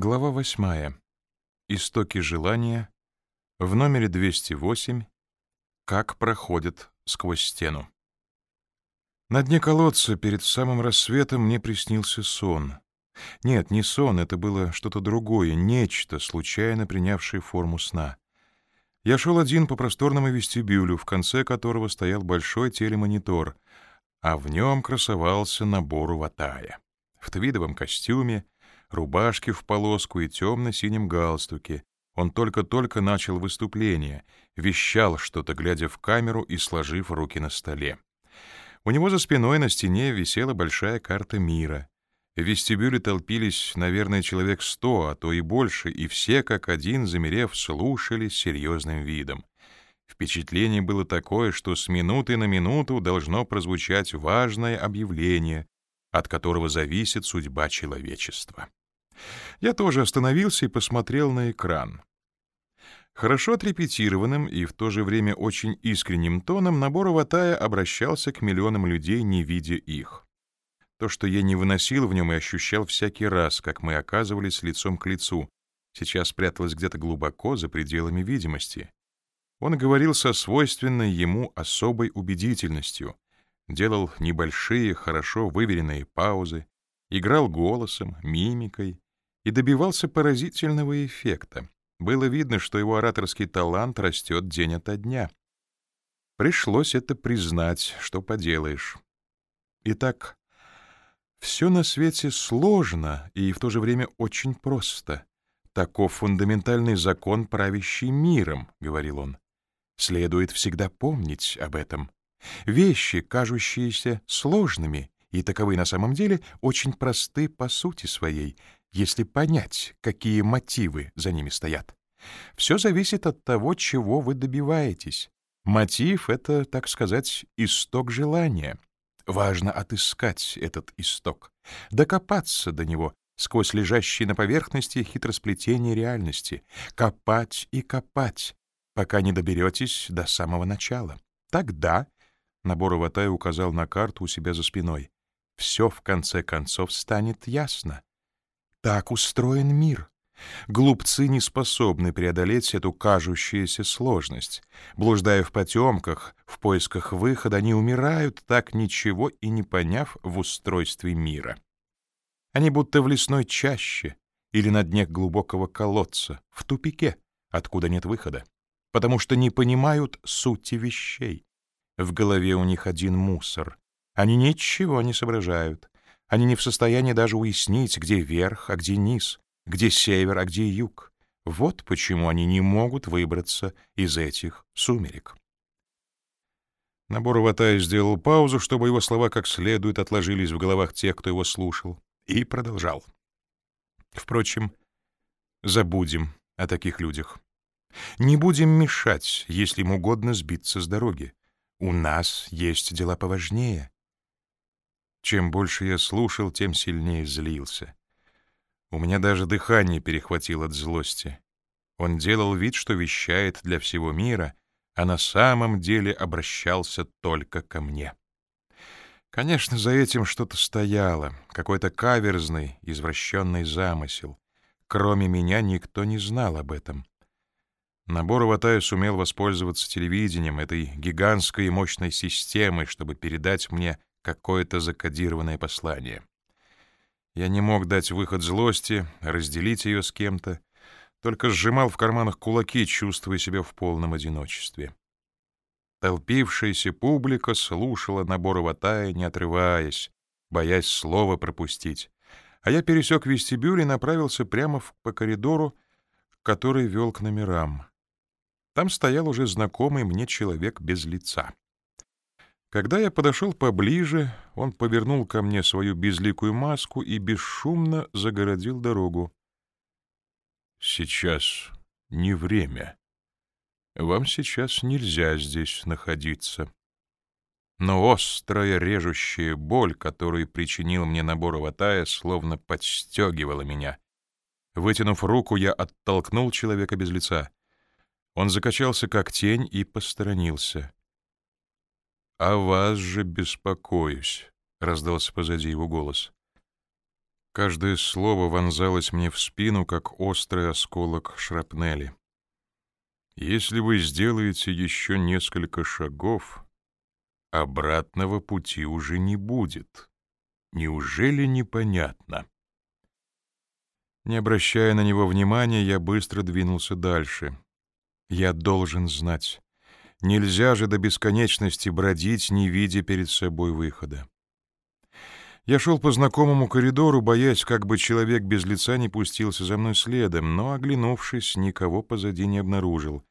Глава восьмая. Истоки желания. В номере 208. Как проходит сквозь стену. На дне колодца перед самым рассветом мне приснился сон. Нет, не сон, это было что-то другое, нечто, случайно принявшее форму сна. Я шел один по просторному вестибюлю, в конце которого стоял большой телемонитор, а в нем красовался набор ватая. В твидовом костюме, рубашке в полоску и темно-синем галстуке. Он только-только начал выступление, вещал что-то, глядя в камеру и сложив руки на столе. У него за спиной на стене висела большая карта мира. В вестибюле толпились, наверное, человек сто, а то и больше, и все, как один, замерев, слушали с серьезным видом. Впечатление было такое, что с минуты на минуту должно прозвучать важное объявление, от которого зависит судьба человечества. Я тоже остановился и посмотрел на экран. Хорошо отрепетированным и в то же время очень искренним тоном набор Ватая обращался к миллионам людей, не видя их. То, что я не выносил в нем и ощущал всякий раз, как мы оказывались лицом к лицу, сейчас спряталось где-то глубоко за пределами видимости. Он говорил со свойственной ему особой убедительностью, делал небольшие, хорошо выверенные паузы, играл голосом, мимикой и добивался поразительного эффекта. Было видно, что его ораторский талант растет день ото дня. Пришлось это признать, что поделаешь. Итак, все на свете сложно и в то же время очень просто. Таков фундаментальный закон, правящий миром, — говорил он. Следует всегда помнить об этом. Вещи, кажущиеся сложными, и таковы на самом деле, очень просты по сути своей, если понять, какие мотивы за ними стоят. Все зависит от того, чего вы добиваетесь. Мотив — это, так сказать, исток желания. Важно отыскать этот исток, докопаться до него сквозь лежащие на поверхности хитросплетения реальности, копать и копать, пока не доберетесь до самого начала. Тогда Набор Ватай указал на карту у себя за спиной. Все, в конце концов, станет ясно. Так устроен мир. Глупцы не способны преодолеть эту кажущуюся сложность. Блуждая в потемках, в поисках выхода, они умирают, так ничего и не поняв в устройстве мира. Они будто в лесной чаще или на дне глубокого колодца, в тупике, откуда нет выхода, потому что не понимают сути вещей. В голове у них один мусор. Они ничего не соображают. Они не в состоянии даже уяснить, где верх, а где низ, где север, а где юг. Вот почему они не могут выбраться из этих сумерек. Набор Ватай сделал паузу, чтобы его слова как следует отложились в головах тех, кто его слушал, и продолжал. Впрочем, забудем о таких людях. Не будем мешать, если им угодно сбиться с дороги. У нас есть дела поважнее. Чем больше я слушал, тем сильнее злился. У меня даже дыхание перехватило от злости. Он делал вид, что вещает для всего мира, а на самом деле обращался только ко мне. Конечно, за этим что-то стояло, какой-то каверзный, извращенный замысел. Кроме меня никто не знал об этом. Набор Ватая сумел воспользоваться телевидением, этой гигантской и мощной системой, чтобы передать мне какое-то закодированное послание. Я не мог дать выход злости, разделить ее с кем-то, только сжимал в карманах кулаки, чувствуя себя в полном одиночестве. Толпившаяся публика слушала набор Ватая, не отрываясь, боясь слова пропустить, а я пересек вестибюль и направился прямо по коридору, который вел к номерам. Там стоял уже знакомый мне человек без лица. Когда я подошел поближе, он повернул ко мне свою безликую маску и бесшумно загородил дорогу. «Сейчас не время. Вам сейчас нельзя здесь находиться». Но острая режущая боль, которую причинил мне набор Аватая, словно подстегивала меня. Вытянув руку, я оттолкнул человека без лица. Он закачался, как тень, и посторонился. «О вас же беспокоюсь», — раздался позади его голос. Каждое слово вонзалось мне в спину, как острый осколок шрапнели. Если вы сделаете еще несколько шагов, обратного пути уже не будет. Неужели непонятно? Не обращая на него внимания, я быстро двинулся дальше. Я должен знать. Нельзя же до бесконечности бродить, не видя перед собой выхода. Я шел по знакомому коридору, боясь, как бы человек без лица не пустился за мной следом, но, оглянувшись, никого позади не обнаружил.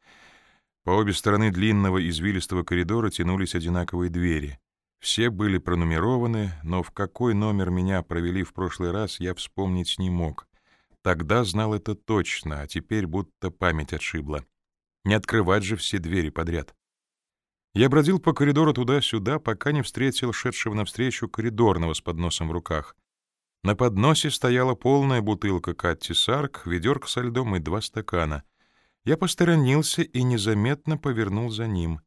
По обе стороны длинного извилистого коридора тянулись одинаковые двери. Все были пронумерованы, но в какой номер меня провели в прошлый раз, я вспомнить не мог. Тогда знал это точно, а теперь будто память отшибла. Не открывать же все двери подряд. Я бродил по коридору туда-сюда, пока не встретил шедшего навстречу коридорного с подносом в руках. На подносе стояла полная бутылка Катти Сарк, ведерко со льдом и два стакана. Я посторонился и незаметно повернул за ним.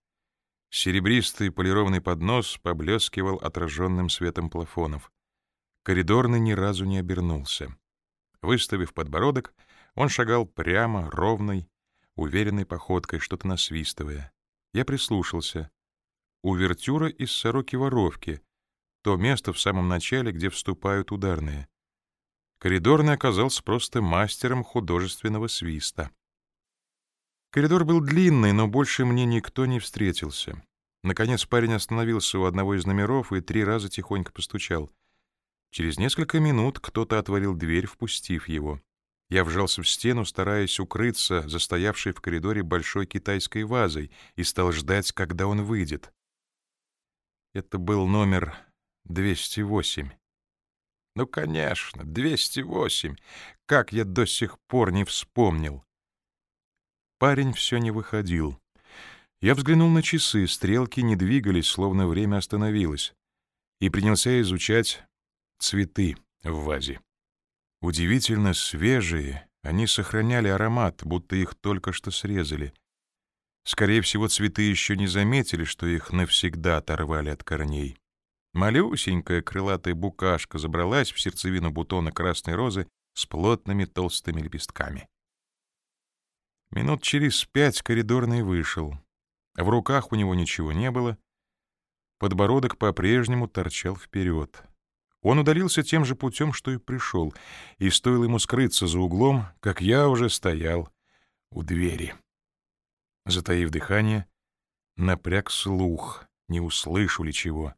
Серебристый полированный поднос поблескивал отраженным светом плафонов. Коридорный ни разу не обернулся. Выставив подбородок, он шагал прямо, ровной, уверенной походкой, что-то насвистывая. Я прислушался. Увертюра из «Сороки-воровки», то место в самом начале, где вступают ударные. Коридорный оказался просто мастером художественного свиста. Коридор был длинный, но больше мне никто не встретился. Наконец парень остановился у одного из номеров и три раза тихонько постучал. Через несколько минут кто-то отворил дверь, впустив его. Я вжался в стену, стараясь укрыться за стоявшей в коридоре большой китайской вазой, и стал ждать, когда он выйдет. Это был номер 208. Ну, конечно, 208. Как я до сих пор не вспомнил. Парень все не выходил. Я взглянул на часы, стрелки не двигались, словно время остановилось, и принялся изучать цветы в вазе. Удивительно свежие, они сохраняли аромат, будто их только что срезали. Скорее всего, цветы еще не заметили, что их навсегда оторвали от корней. Малюсенькая крылатая букашка забралась в сердцевину бутона красной розы с плотными толстыми лепестками. Минут через пять коридорный вышел. В руках у него ничего не было. Подбородок по-прежнему торчал вперед. Он удалился тем же путем, что и пришел, и стоило ему скрыться за углом, как я уже стоял у двери. Затаив дыхание, напряг слух, не услышу ли чего.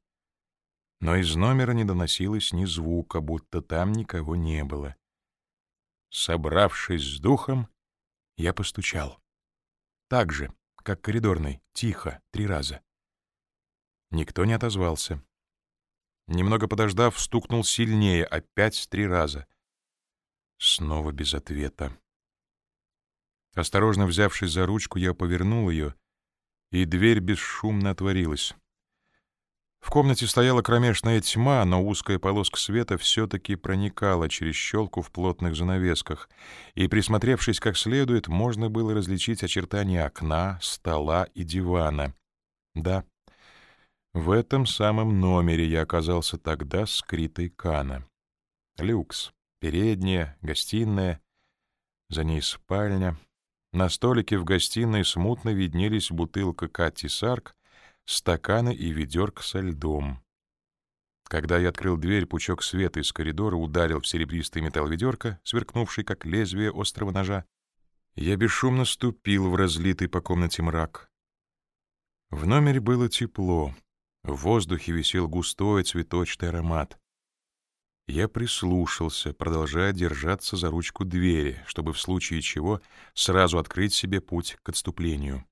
Но из номера не доносилось ни звука, будто там никого не было. Собравшись с духом, я постучал. Так же, как коридорный, тихо, три раза. Никто не отозвался. Немного подождав, стукнул сильнее, опять три раза. Снова без ответа. Осторожно взявшись за ручку, я повернул ее, и дверь бесшумно отворилась. В комнате стояла кромешная тьма, но узкая полоска света все-таки проникала через щелку в плотных занавесках, и, присмотревшись как следует, можно было различить очертания окна, стола и дивана. Да, в этом самом номере я оказался тогда с Критой Кана. Люкс, передняя, гостиная, за ней спальня. На столике в гостиной смутно виднелись бутылка Кати Сарк, стаканы и ведерко со льдом. Когда я открыл дверь, пучок света из коридора ударил в серебристый металл ведерка, сверкнувший, как лезвие острого ножа. Я бесшумно ступил в разлитый по комнате мрак. В номере было тепло. В воздухе висел густой цветочный аромат. Я прислушался, продолжая держаться за ручку двери, чтобы в случае чего сразу открыть себе путь к отступлению.